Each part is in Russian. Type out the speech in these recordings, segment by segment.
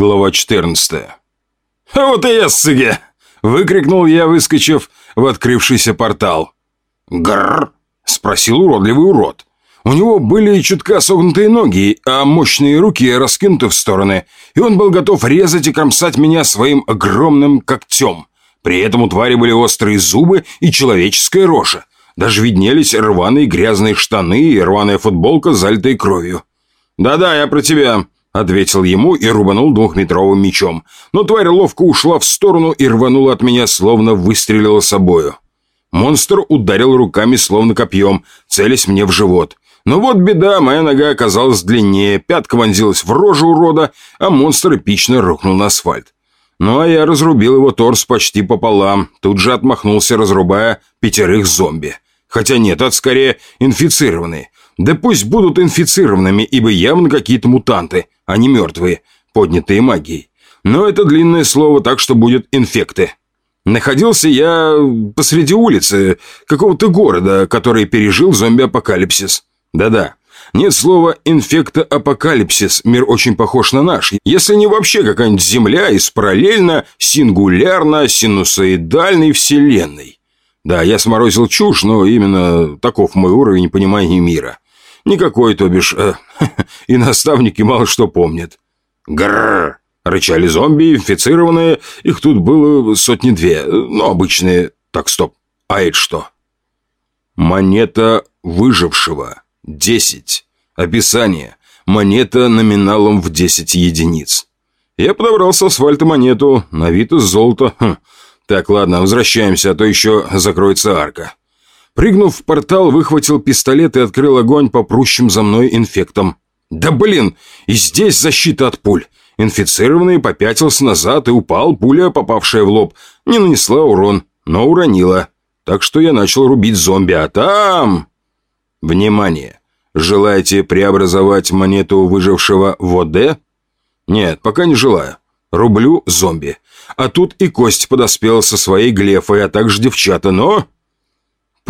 Глава 14. «А вот и я, сыге!» – выкрикнул я, выскочив в открывшийся портал. «Грррр!» – спросил уродливый урод. У него были чутка согнутые ноги, а мощные руки раскинуты в стороны, и он был готов резать и кромсать меня своим огромным когтем. При этом у твари были острые зубы и человеческая рожа. Даже виднелись рваные грязные штаны и рваная футболка, залитая кровью. «Да-да, я про тебя», — ответил ему и рубанул двухметровым мечом. Но тварь ловко ушла в сторону и рванула от меня, словно выстрелила собою. Монстр ударил руками, словно копьем, целясь мне в живот. Но вот беда, моя нога оказалась длиннее, пятка вонзилась в рожу урода, а монстр эпично рухнул на асфальт. Ну а я разрубил его торс почти пополам, тут же отмахнулся, разрубая пятерых зомби. Хотя нет, это скорее инфицированные. Да пусть будут инфицированными, ибо явно какие-то мутанты, не мертвые, поднятые магией. Но это длинное слово, так что будет инфекты. Находился я посреди улицы какого-то города, который пережил зомби-апокалипсис. Да-да, нет слова «инфектоапокалипсис», мир очень похож на наш, если не вообще какая-нибудь Земля из параллельно, сингулярно, синусоидальной вселенной. Да, я сморозил чушь, но именно таков мой уровень понимания мира. Никакой, то бишь, э, и наставники мало что помнят. Грррр! Рычали зомби, инфицированные, их тут было сотни-две, но обычные... Так, стоп, а это что? Монета выжившего. Десять. Описание. Монета номиналом в десять единиц. Я подобрал с асфальта монету, на вид из золота. Хм. Так, ладно, возвращаемся, а то еще закроется арка. Прыгнув в портал, выхватил пистолет и открыл огонь по прущим за мной инфектам. Да блин, и здесь защита от пуль. Инфицированный попятился назад и упал, пуля, попавшая в лоб, не нанесла урон, но уронила. Так что я начал рубить зомби, а там... Внимание! Желаете преобразовать монету выжившего в ОД? Нет, пока не желаю. Рублю зомби. А тут и кость подоспела со своей глефой, а также девчата, но...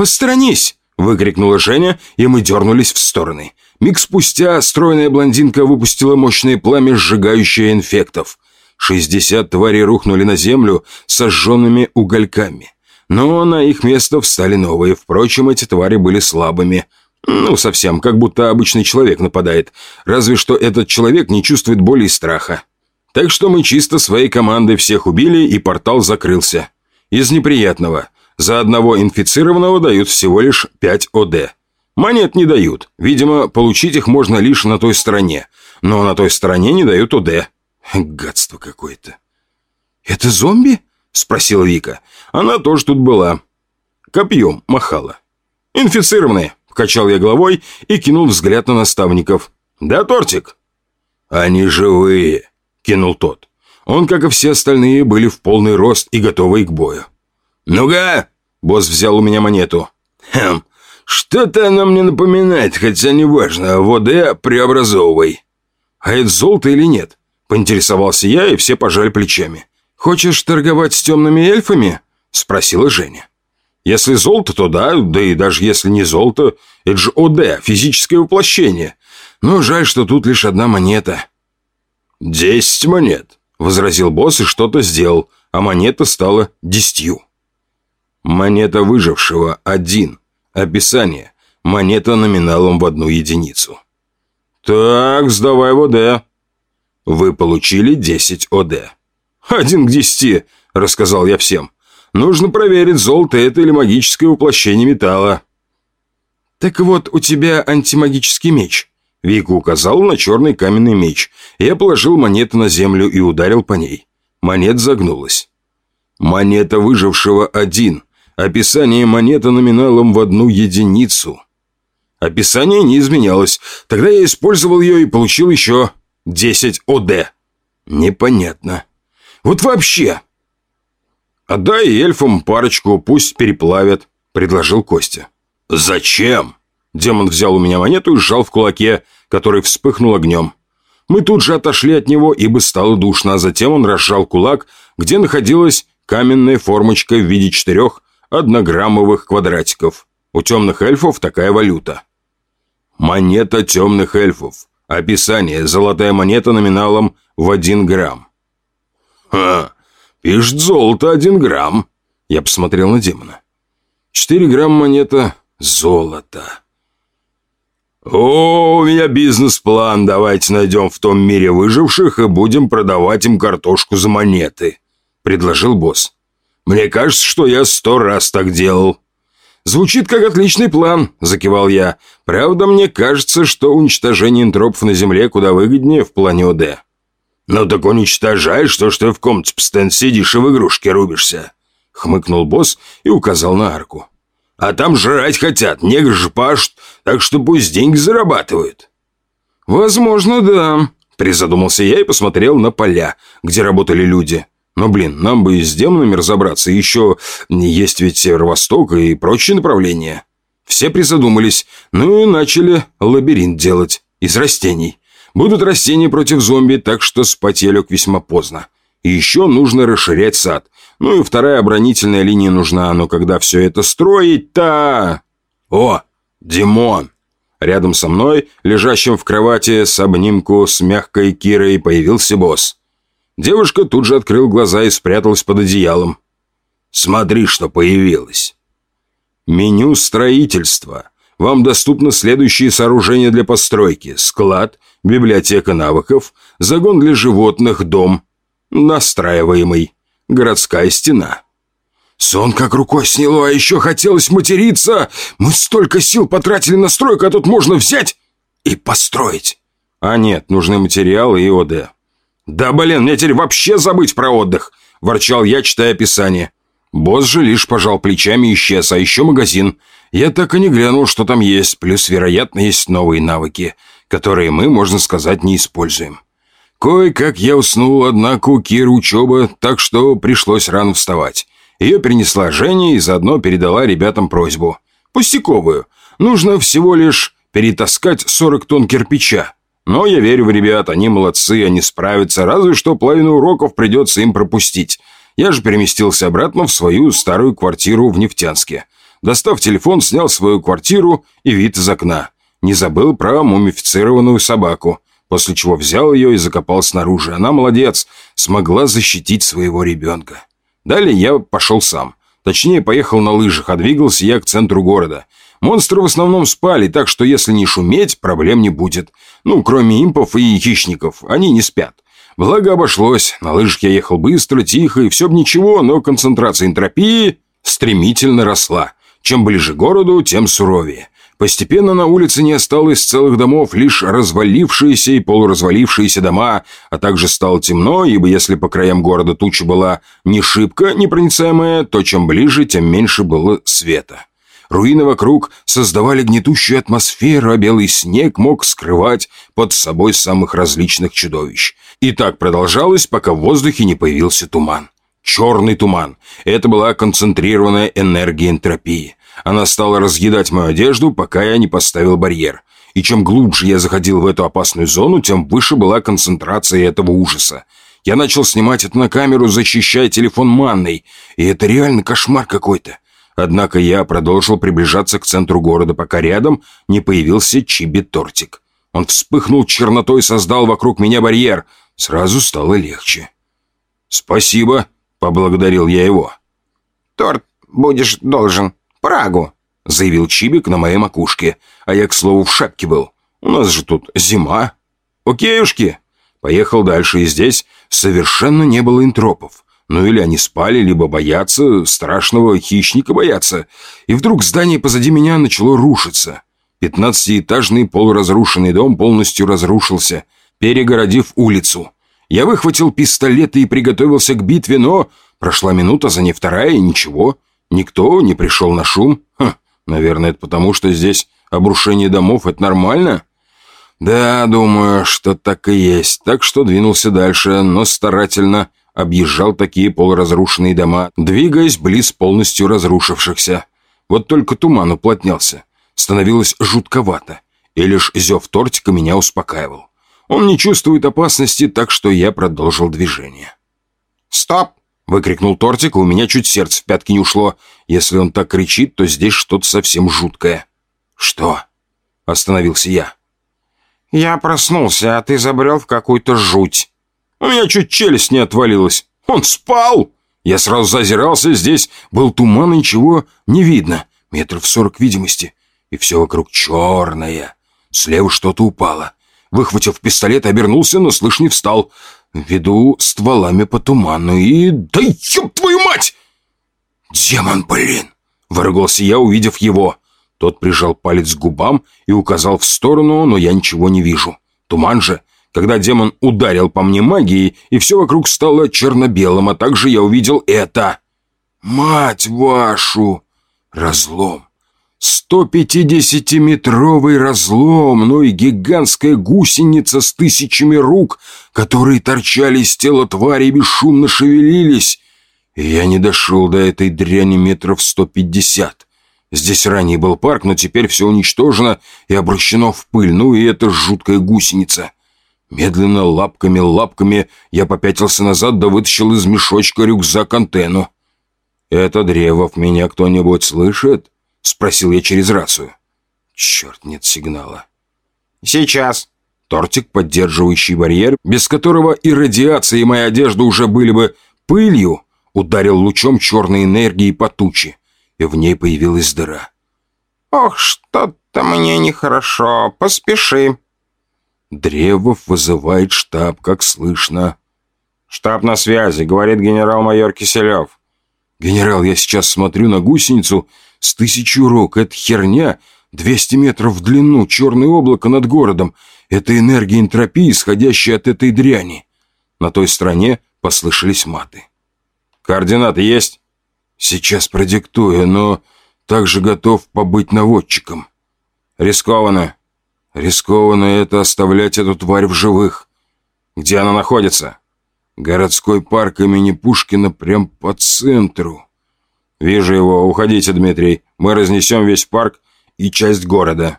«Посторонись!» — выкрикнула Женя, и мы дернулись в стороны. Миг спустя стройная блондинка выпустила мощное пламя, сжигающее инфектов. Шестьдесят тварей рухнули на землю сожженными угольками. Но на их место встали новые. Впрочем, эти твари были слабыми. Ну, совсем, как будто обычный человек нападает. Разве что этот человек не чувствует боли и страха. Так что мы чисто своей командой всех убили, и портал закрылся. Из неприятного. За одного инфицированного дают всего лишь 5 ОД. Монет не дают. Видимо, получить их можно лишь на той стороне. Но на той стороне не дают ОД. Гадство какое-то. «Это зомби?» – спросила Вика. Она тоже тут была. Копьем махала. «Инфицированные», – покачал я головой и кинул взгляд на наставников. «Да, тортик?» «Они живые», – кинул тот. Он, как и все остальные, были в полный рост и готовы к бою. «Ну-ка!» – босс взял у меня монету. «Хм, что-то она мне напоминает, хотя неважно, ВОД преобразовывай». «А это золото или нет?» – поинтересовался я, и все пожали плечами. «Хочешь торговать с темными эльфами?» – спросила Женя. «Если золото, то да, да и даже если не золото, это же ОД, физическое воплощение. Но жаль, что тут лишь одна монета». «Десять монет», – возразил босс и что-то сделал, а монета стала десятью. «Монета выжившего – один. Описание. Монета номиналом в одну единицу». «Так, сдавай в ОД». «Вы получили десять ОД». «Один к десяти», — рассказал я всем. «Нужно проверить, золото это или магическое воплощение металла». «Так вот, у тебя антимагический меч». Вика указал на черный каменный меч. Я положил монету на землю и ударил по ней. Монет загнулась. «Монета выжившего один. Описание монеты номиналом в одну единицу». Описание не изменялось. Тогда я использовал ее и получил еще 10 ОД. Непонятно. Вот вообще!» «Отдай эльфам парочку, пусть переплавят», — предложил Костя. «Зачем?» Демон взял у меня монету и сжал в кулаке, который вспыхнул огнем. Мы тут же отошли от него, ибо стало душно, а затем он разжал кулак, где находилась каменная формочка в виде четырех однограммовых квадратиков. У темных эльфов такая валюта. Монета темных эльфов. Описание. Золотая монета номиналом в один грамм. «Ха, пишет золото один грамм». Я посмотрел на демона. «Четыре грамма монета золота». «О, у меня бизнес-план. Давайте найдем в том мире выживших и будем продавать им картошку за монеты», — предложил босс. «Мне кажется, что я сто раз так делал». «Звучит как отличный план», — закивал я. «Правда, мне кажется, что уничтожение энтропов на Земле куда выгоднее в плане ОД». «Ну так уничтожай, что ж ты в комнате постоянно сидишь и в игрушки рубишься», — хмыкнул босс и указал на арку. А там жрать хотят, негр же пашут, так что пусть деньги зарабатывают». «Возможно, да», — призадумался я и посмотрел на поля, где работали люди. «Но, блин, нам бы и с демонами разобраться, еще есть ведь Северо-Восток и прочие направления». Все призадумались, ну и начали лабиринт делать из растений. Будут растения против зомби, так что спать я лег весьма поздно. И еще нужно расширять сад. Ну и вторая оборонительная линия нужна, но когда все это строить-то... О, Димон! Рядом со мной, лежащим в кровати с обнимку с мягкой Кирой, появился босс. Девушка тут же открыл глаза и спряталась под одеялом. «Смотри, что появилось!» Меню строительства. Вам доступно следующие сооружения для постройки. Склад, библиотека навыков, загон для животных, дом, настраиваемый городская стена. Сон как рукой сняло, а еще хотелось материться. Мы столько сил потратили на стройку, а тут можно взять и построить. А нет, нужны материалы и ОД. Да блин, мне теперь вообще забыть про отдых, ворчал я, читая описание. Босс же лишь пожал плечами и исчез, а еще магазин. Я так и не глянул, что там есть, плюс, вероятно, есть новые навыки, которые мы, можно сказать, не используем. Кое-как я уснул, однако у Киры учеба, так что пришлось рано вставать. Ее принесла Женя и заодно передала ребятам просьбу. Пустяковую. Нужно всего лишь перетаскать 40 тонн кирпича. Но я верю в ребят, они молодцы, они справятся, разве что половину уроков придется им пропустить. Я же переместился обратно в свою старую квартиру в Нефтянске. Достав телефон, снял свою квартиру и вид из окна. Не забыл про мумифицированную собаку после чего взял ее и закопал снаружи. Она молодец, смогла защитить своего ребенка. Далее я пошел сам. Точнее, поехал на лыжах, а двигался я к центру города. Монстры в основном спали, так что если не шуметь, проблем не будет. Ну, кроме импов и хищников, они не спят. Благо обошлось, на лыжах я ехал быстро, тихо, и все бы ничего, но концентрация энтропии стремительно росла. Чем ближе к городу, тем суровее. Постепенно на улице не осталось целых домов, лишь развалившиеся и полуразвалившиеся дома, а также стало темно, ибо если по краям города туча была не шибко непроницаемая, то чем ближе, тем меньше было света. Руины вокруг создавали гнетущую атмосферу, а белый снег мог скрывать под собой самых различных чудовищ. И так продолжалось, пока в воздухе не появился туман. Черный туман. Это была концентрированная энергия энтропии. Она стала разъедать мою одежду, пока я не поставил барьер. И чем глубже я заходил в эту опасную зону, тем выше была концентрация этого ужаса. Я начал снимать это на камеру, защищая телефон манной. И это реально кошмар какой-то. Однако я продолжил приближаться к центру города, пока рядом не появился Чиби-тортик. Он вспыхнул чернотой и создал вокруг меня барьер. Сразу стало легче. «Спасибо», — поблагодарил я его. «Торт будешь должен», Прагу», — заявил Чибик на моей макушке, а я, к слову, в шапке был. «У нас же тут зима». «Окейушки». Поехал дальше, и здесь совершенно не было интропов. Ну или они спали, либо боятся, страшного хищника боятся. И вдруг здание позади меня начало рушиться. Пятнадцатиэтажный полуразрушенный дом полностью разрушился, перегородив улицу. Я выхватил пистолеты и приготовился к битве, но прошла минута, за ней вторая, и ничего. Никто не пришел на шум? Ха, наверное, это потому, что здесь обрушение домов – это нормально? Да, думаю, что так и есть. Так что двинулся дальше, но старательно объезжал такие полуразрушенные дома, двигаясь близ полностью разрушившихся. Вот только туман уплотнялся. Становилось жутковато, и лишь зев тортика меня успокаивал. Он не чувствует опасности, так что я продолжил движение. «Стоп!» Выкрикнул тортик, у меня чуть сердце в пятки не ушло. Если он так кричит, то здесь что-то совсем жуткое. «Что?» Остановился я. «Я проснулся, а ты забрел в какую-то жуть». У меня чуть челюсть не отвалилась. Он спал! Я сразу зазирался, здесь был туман, и ничего не видно. Метров сорок видимости. И все вокруг черное. Слева что-то упало. Выхватив пистолет, обернулся, но слышь не встал. Веду стволами по туману и... Да ёб твою мать! Демон, блин! Выругался я, увидев его. Тот прижал палец к губам и указал в сторону, но я ничего не вижу. Туман же, когда демон ударил по мне магией, и все вокруг стало черно-белым, а также я увидел это. Мать вашу! Разлом. 150-метровый разлом, ну и гигантская гусеница с тысячами рук, которые торчали из тела твари и бесшумно шевелились. И я не дошел до этой дряни метров сто пятьдесят. Здесь ранее был парк, но теперь все уничтожено и обращено в пыль. Ну и эта жуткая гусеница. Медленно, лапками-лапками, я попятился назад да вытащил из мешочка рюкзак-антенну. «Это Древов меня кто-нибудь слышит?» — спросил я через рацию. «Черт, нет сигнала». «Сейчас». Тортик, поддерживающий барьер, без которого и радиация, и моя одежда уже были бы пылью, ударил лучом черной энергии по туче, и в ней появилась дыра. «Ох, что-то мне нехорошо, поспеши». Древов вызывает штаб, как слышно. «Штаб на связи», — говорит генерал-майор Киселев. «Генерал, я сейчас смотрю на гусеницу с тысячу рук. Это херня, 200 метров в длину, черное облако над городом. Это энергия энтропии, исходящая от этой дряни». На той стороне послышались маты. «Координаты есть?» «Сейчас продиктую, но также готов побыть наводчиком». «Рискованно». «Рискованно это оставлять эту тварь в живых». «Где она находится?» «Городской парк имени Пушкина прям по центру». «Вижу его. Уходите, Дмитрий. Мы разнесем весь парк и часть города».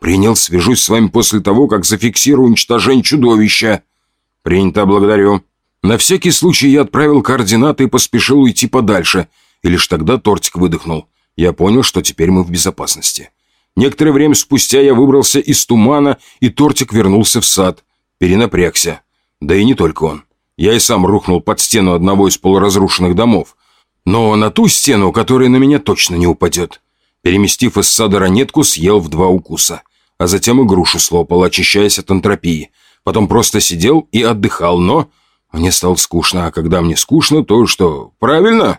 «Принял. Свяжусь с вами после того, как зафиксирую уничтожение чудовища». «Принято. Благодарю». На всякий случай я отправил координаты и поспешил уйти подальше. И лишь тогда тортик выдохнул. Я понял, что теперь мы в безопасности. Некоторое время спустя я выбрался из тумана, и тортик вернулся в сад. Перенапрягся. Да и не только он. Я и сам рухнул под стену одного из полуразрушенных домов. Но на ту стену, которая на меня точно не упадет. Переместив из сада ранетку, съел в два укуса. А затем и грушу слопал, очищаясь от антропии. Потом просто сидел и отдыхал, но мне стало скучно, а когда мне скучно, то что, правильно?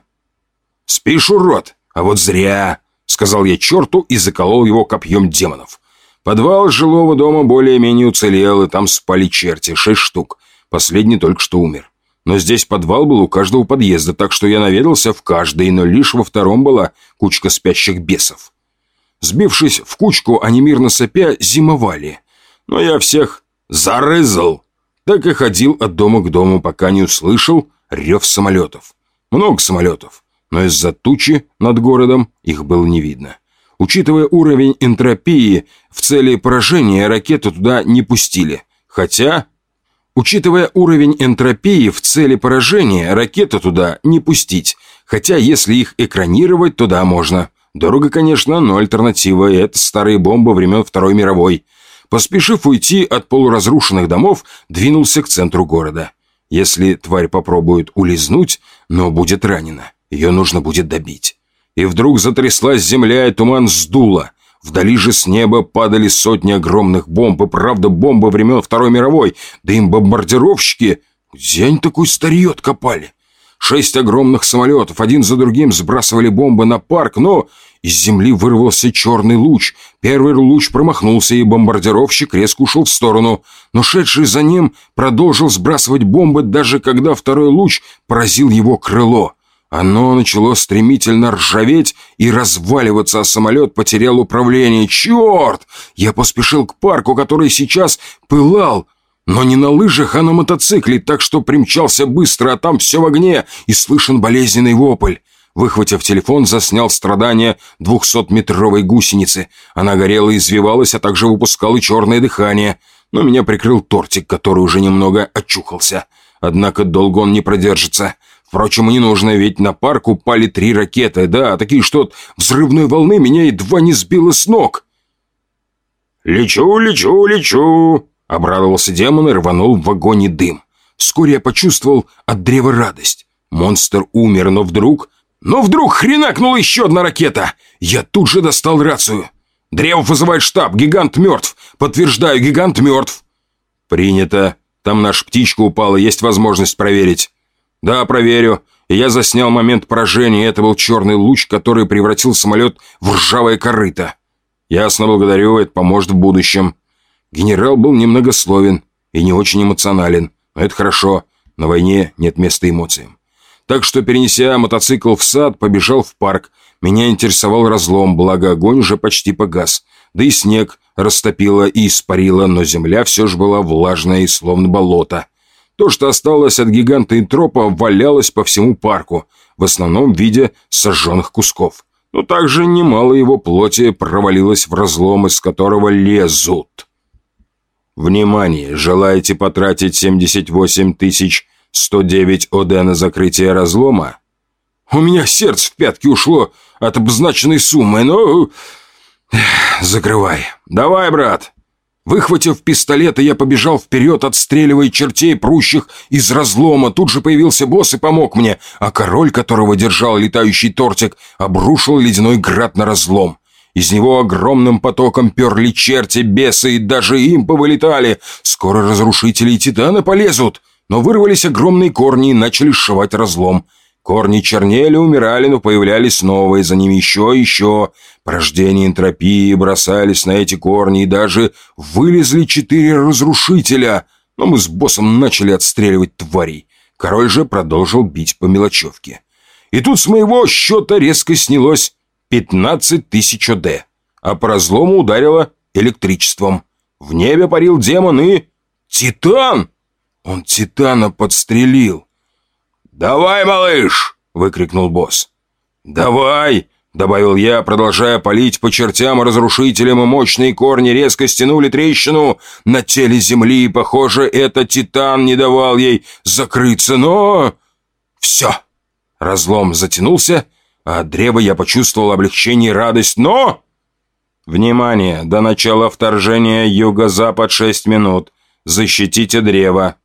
Спишь, урод, а вот зря, сказал я черту и заколол его копьем демонов. Подвал жилого дома более-менее уцелел, и там спали черти, шесть штук. Последний только что умер. Но здесь подвал был у каждого подъезда, так что я наведался в каждый, но лишь во втором была кучка спящих бесов. Сбившись в кучку, они мирно сопя зимовали. Но я всех зарызал. Так и ходил от дома к дому, пока не услышал рев самолетов. Много самолетов, но из-за тучи над городом их было не видно. Учитывая уровень энтропии, в цели поражения ракеты туда не пустили. Хотя, учитывая уровень энтропии, в цели поражения ракеты туда не пустить. Хотя, если их экранировать, то да, можно. Дорого, конечно, но альтернатива – это старые бомбы времен Второй мировой. Поспешив уйти от полуразрушенных домов, двинулся к центру города. Если тварь попробует улизнуть, но будет ранена, ее нужно будет добить. И вдруг затряслась земля, и туман сдуло. Вдали же с неба падали сотни огромных бомб, и правда бомбы времен Второй мировой, да им бомбардировщики... Где они такой старье откопали? Шесть огромных самолетов один за другим сбрасывали бомбы на парк, но из земли вырвался черный луч. Первый луч промахнулся, и бомбардировщик резко ушел в сторону. Но шедший за ним продолжил сбрасывать бомбы, даже когда второй луч поразил его крыло. Оно начало стремительно ржаветь и разваливаться, а самолет потерял управление. «Черт!» Я поспешил к парку, который сейчас пылал. Но не на лыжах, а на мотоцикле, так что примчался быстро, а там все в огне, и слышен болезненный вопль. Выхватив телефон, заснял страдания двухсотметровой гусеницы. Она горела и извивалась, а также выпускала черное дыхание. Но меня прикрыл тортик, который уже немного очухался. Однако долго он не продержится. Впрочем, не нужно, ведь на парк упали три ракеты, да, такие, что от взрывной волны меня едва не сбило с ног. «Лечу, лечу, лечу!» Обрадовался демон и рванул в вагоне дым. вскоре я почувствовал от древа радость. Монстр умер, но вдруг... Но вдруг хренакнула еще одна ракета! Я тут же достал рацию. «Древов вызывает штаб, гигант мертв! Подтверждаю, гигант мертв!» «Принято. Там наша птичка упала, есть возможность проверить». «Да, проверю. Я заснял момент поражения, это был черный луч, который превратил самолет в ржавое корыто». «Ясно, благодарю, это поможет в будущем». Генерал был немногословен и не очень эмоционален. Но это хорошо. На войне нет места эмоциям. Так что, перенеся мотоцикл в сад, побежал в парк. Меня интересовал разлом, благо огонь уже почти погас. Да и снег растопило и испарило, но земля все же была влажная и словно болото. То, что осталось от гиганта и тропа, валялось по всему парку, в основном в виде сожженных кусков. Но также немало его плоти провалилось в разлом, из которого лезут. Внимание! Желаете потратить 78 тысяч 109 ОД на закрытие разлома? У меня сердце в пятки ушло от обозначенной суммы, но... Закрывай. Давай, брат. Выхватив пистолет, я побежал вперед, отстреливая чертей, прущих из разлома. Тут же появился босс и помог мне, а король, которого держал летающий тортик, обрушил ледяной град на разлом. Из него огромным потоком перли черти, бесы, и даже им повылетали. Скоро разрушители и титаны полезут. Но вырвались огромные корни и начали сшивать разлом. Корни чернели, умирали, но появлялись новые, за ними еще и еще. Порождение энтропии бросались на эти корни, и даже вылезли четыре разрушителя. Но мы с боссом начали отстреливать тварей. Король же продолжил бить по мелочевке. И тут с моего счета резко снялось 15 тысяч ОД, а по разлому ударило электричеством. В небе парил демон и... Титан! Он Титана подстрелил. «Давай, малыш!» — выкрикнул босс. «Давай!» — добавил я, продолжая палить по чертям разрушителям, и мощные корни резко стянули трещину на теле земли, и, похоже, этот Титан не давал ей закрыться, но... Все! Разлом затянулся, а от древа я почувствовал облегчение и радость, но... Внимание! До начала вторжения юго-запад шесть минут. Защитите древо.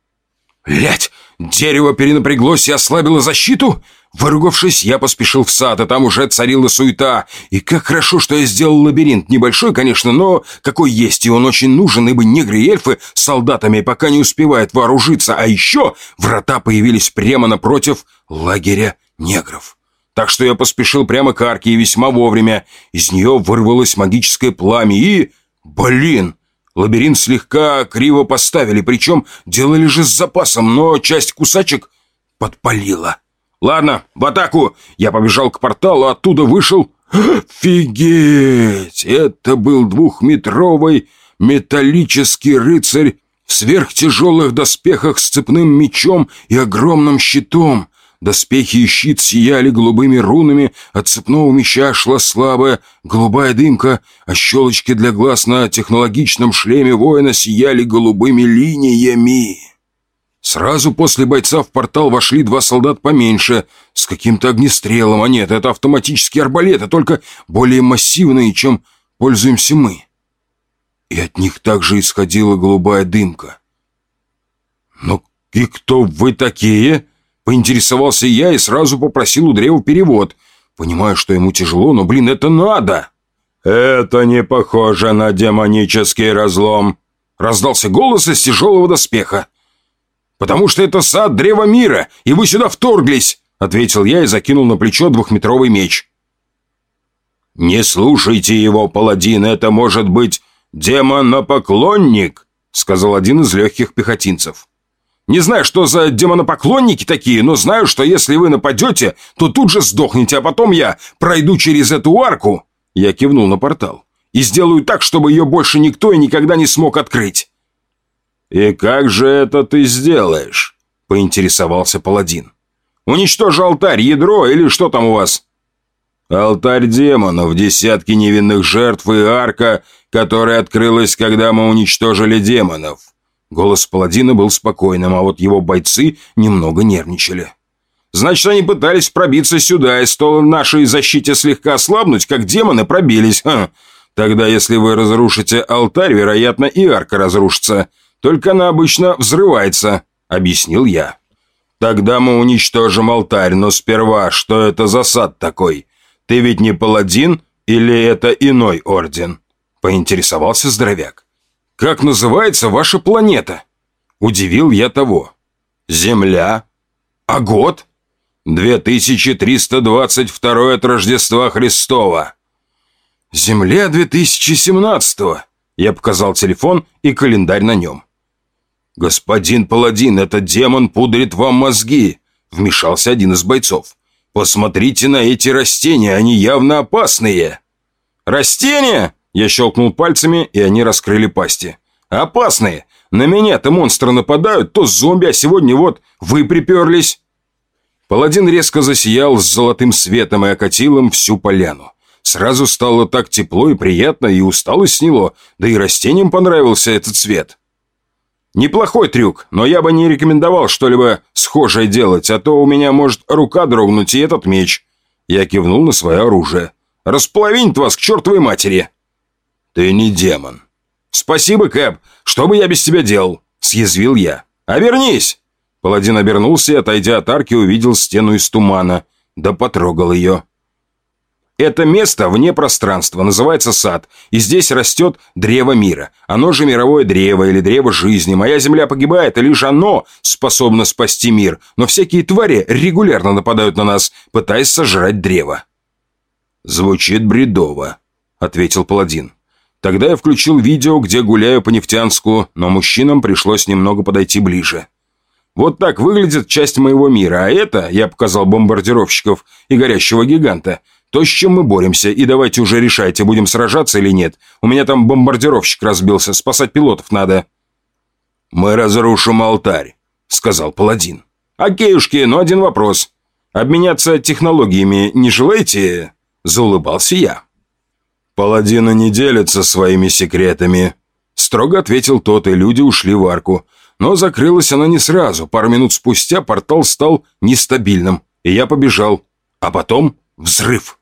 Блять! Дерево перенапряглось и ослабило защиту? Выругавшись, я поспешил в сад, а там уже царила суета. И как хорошо, что я сделал лабиринт. Небольшой, конечно, но какой есть, и он очень нужен, ибо негры и эльфы с солдатами пока не успевают вооружиться. А еще врата появились прямо напротив лагеря негров. Так что я поспешил прямо к арке и весьма вовремя. Из нее вырвалось магическое пламя и... Блин! Лабиринт слегка криво поставили, причем делали же с запасом, но часть кусачек подпалила. «Ладно, в атаку!» Я побежал к порталу, оттуда вышел... Офигеть! Это был двухметровый металлический рыцарь в сверхтяжелых доспехах с цепным мечом и огромным щитом. Доспехи и щит сияли голубыми рунами, от цепного меча шла слабая голубая дымка, а щелочки для глаз на технологичном шлеме воина сияли голубыми линиями. Сразу после бойца в портал вошли два солдат поменьше, с каким-то огнестрелом, а нет, это автоматические арбалеты, только более массивные, чем пользуемся мы. И от них также исходила голубая дымка. «Ну и кто вы такие?» Поинтересовался я и сразу попросил у древа перевод. Понимаю, что ему тяжело, но, блин, это надо. «Это не похоже на демонический разлом», — раздался голос из тяжелого доспеха. «Потому что это сад Древа Мира, и вы сюда вторглись», — ответил я и закинул на плечо двухметровый меч. «Не слушайте его, паладин, это может быть демонопоклонник», — сказал один из легких пехотинцев. Не знаю, что за демонопоклонники такие, но знаю, что если вы нападете, то тут же сдохнете, а потом я пройду через эту арку...» Я кивнул на портал. «И сделаю так, чтобы ее больше никто и никогда не смог открыть». «И как же это ты сделаешь?» — поинтересовался паладин. «Уничтожу алтарь, ядро или что там у вас?» «Алтарь демонов, десятки невинных жертв и арка, которая открылась, когда мы уничтожили демонов. Голос паладина был спокойным, а вот его бойцы немного нервничали. «Значит, они пытались пробиться сюда, и стоило нашей защите слегка ослабнуть, как демоны пробились. Ха. Тогда, если вы разрушите алтарь, вероятно, и арка разрушится. Только она обычно взрывается». объяснил я. «Тогда мы уничтожим алтарь, но сперва, что это за сад такой? Ты ведь не паладин или это иной орден?» Поинтересовался здоровяк. «Как называется ваша планета?» Удивил я того. «Земля? А год?» «2322 от Рождества Христова». «Земля 2017-го», я показал телефон и календарь на нем. «Господин Паладин, этот демон пудрит вам мозги!» Вмешался один из бойцов. «Посмотрите на эти растения, они явно опасные!» «Растения?» Я щелкнул пальцами, и они раскрыли пасти. «Опасные! На меня-то монстры нападают, то зомби, а сегодня вот вы приперлись!» Паладин резко засиял с золотым светом и окатил им всю поляну. Сразу стало так тепло и приятно, и усталость сняло, да и растениям понравился этот цвет. Неплохой трюк, но я бы не рекомендовал что-либо схожее делать, а то у меня может рука дрогнуть и этот меч. Я кивнул на свое оружие. Располовинит вас к чертовой матери. Ты не демон. Спасибо, Кэп. Что бы я без тебя делал? Съязвил я. Обернись. Паладин обернулся и, отойдя от арки, увидел стену из тумана. Да потрогал ее. Это место вне пространства, называется сад, и здесь растет древо мира. Оно же мировое древо или древо жизни. Моя земля погибает, и лишь оно способно спасти мир. Но всякие твари регулярно нападают на нас, пытаясь сожрать древо. «Звучит бредово», — ответил паладин. Тогда я включил видео, где гуляю по Нефтянску, но мужчинам пришлось немного подойти ближе. Вот так выглядит часть моего мира, а это, я показал бомбардировщиков и горящего гиганта — то, с чем мы боремся, и давайте уже решайте, будем сражаться или нет. У меня там бомбардировщик разбился, спасать пилотов надо». «Мы разрушим алтарь», — сказал паладин. «Окейушки, но один вопрос. Обменяться технологиями не желаете?» — заулыбался я. «Паладины не делятся своими секретами», — строго ответил тот, и люди ушли в арку. Но закрылась она не сразу. Пару минут спустя портал стал нестабильным, и я побежал. А потом взрыв.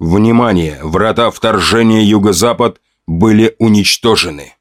Внимание! Врата вторжения Юго-Запад были уничтожены.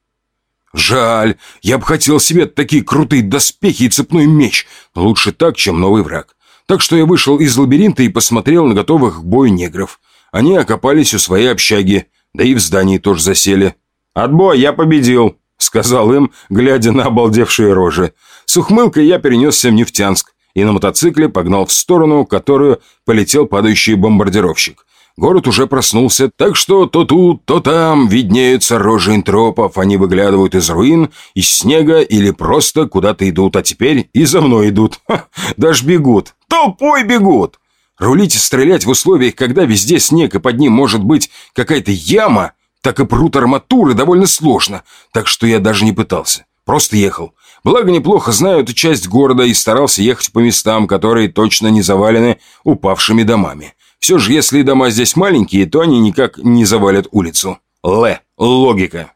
Жаль, я бы хотел себе такие крутые доспехи и цепной меч, лучше так, чем новый враг. Так что я вышел из лабиринта и посмотрел на готовых к бою негров. Они окопались у своей общаги, да и в здании тоже засели. «Отбой, я победил!» — сказал им, глядя на обалдевшие рожи. С ухмылкой я перенесся в Нефтянск и на мотоцикле погнал в сторону, которую полетел падающий бомбардировщик. Город уже проснулся, так что то тут, то там виднеются рожи интропов. Они выглядывают из руин, из снега или просто куда-то идут, а теперь и за мной идут. Ха, даже бегут. Толпой бегут. Рулить и стрелять в условиях, когда везде снег и под ним может быть какая-то яма, так и прут арматуры довольно сложно. Так что я даже не пытался. Просто ехал. Благо неплохо знаю эту часть города и старался ехать по местам, которые точно не завалены упавшими домами. Все же, если дома здесь маленькие, то они никак не завалят улицу. Л. Логика.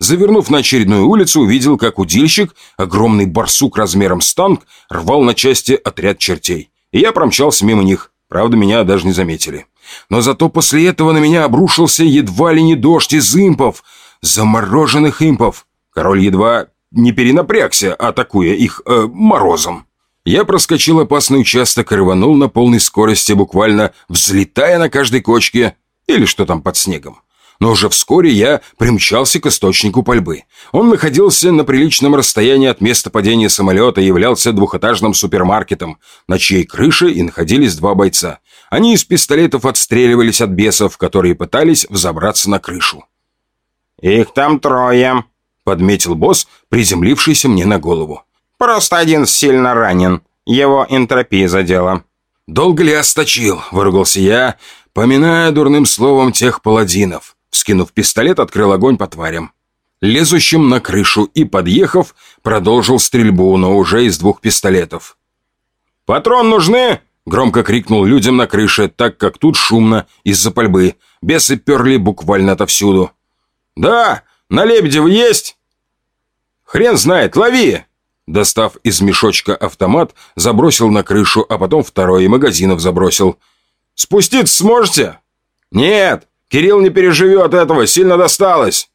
Завернув на очередную улицу, увидел, как удильщик, огромный барсук размером с танк, рвал на части отряд чертей. И я промчался мимо них. Правда, меня даже не заметили. Но зато после этого на меня обрушился едва ли не дождь из импов. Замороженных импов. Король едва не перенапрягся, атакуя их э, морозом. Я проскочил опасный участок и рванул на полной скорости, буквально взлетая на каждой кочке или что там под снегом. Но уже вскоре я примчался к источнику пальбы. Он находился на приличном расстоянии от места падения самолета и являлся двухэтажным супермаркетом, на чьей крыше и находились два бойца. Они из пистолетов отстреливались от бесов, которые пытались взобраться на крышу. «Их там трое», — подметил босс, приземлившийся мне на голову. Просто один сильно ранен. Его энтропия задела». «Долго ли осточил?» – выругался я, поминая дурным словом тех паладинов. Вскинув пистолет, открыл огонь по тварям. Лезущим на крышу и, подъехав, продолжил стрельбу, но уже из двух пистолетов. «Патрон нужны?» – громко крикнул людям на крыше, так как тут шумно из-за пальбы. Бесы перли буквально отовсюду. «Да, на Лебедева есть?» «Хрен знает, лови!» Достав из мешочка автомат, забросил на крышу, а потом второй и магазинов забросил. «Спуститься сможете?» «Нет! Кирилл не переживет этого, сильно досталось!»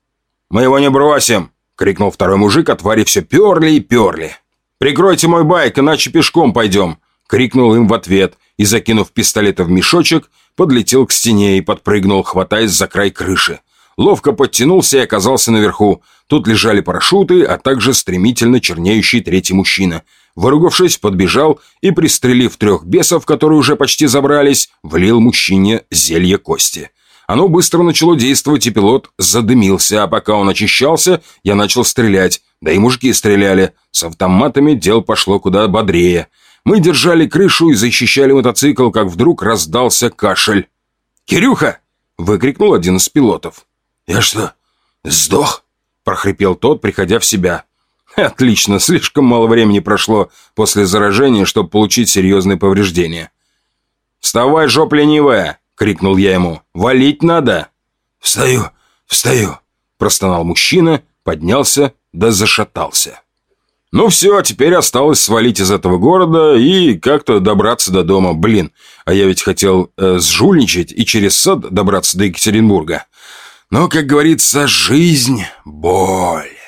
«Мы его не бросим!» — крикнул второй мужик, а все перли и перли. «Прикройте мой байк, иначе пешком пойдем!» — крикнул им в ответ и, закинув пистолета в мешочек, подлетел к стене и подпрыгнул, хватаясь за край крыши. Ловко подтянулся и оказался наверху. Тут лежали парашюты, а также стремительно чернеющий третий мужчина. Выругавшись, подбежал и, пристрелив трех бесов, которые уже почти забрались, влил мужчине зелье кости. Оно быстро начало действовать, и пилот задымился, а пока он очищался, я начал стрелять. Да и мужики стреляли. С автоматами дел пошло куда бодрее. Мы держали крышу и защищали мотоцикл, как вдруг раздался кашель. «Кирюха!» — выкрикнул один из пилотов. «Я что, сдох?» — прохрипел тот, приходя в себя. «Отлично, слишком мало времени прошло после заражения, чтобы получить серьезные повреждения». «Вставай, жоп ленивая!» — крикнул я ему. «Валить надо!» «Встаю, встаю!» — простонал мужчина, поднялся да зашатался. Ну все, теперь осталось свалить из этого города и как-то добраться до дома. Блин, а я ведь хотел э, сжульничать и через сад добраться до Екатеринбурга. Но, как говорится, жизнь – боль.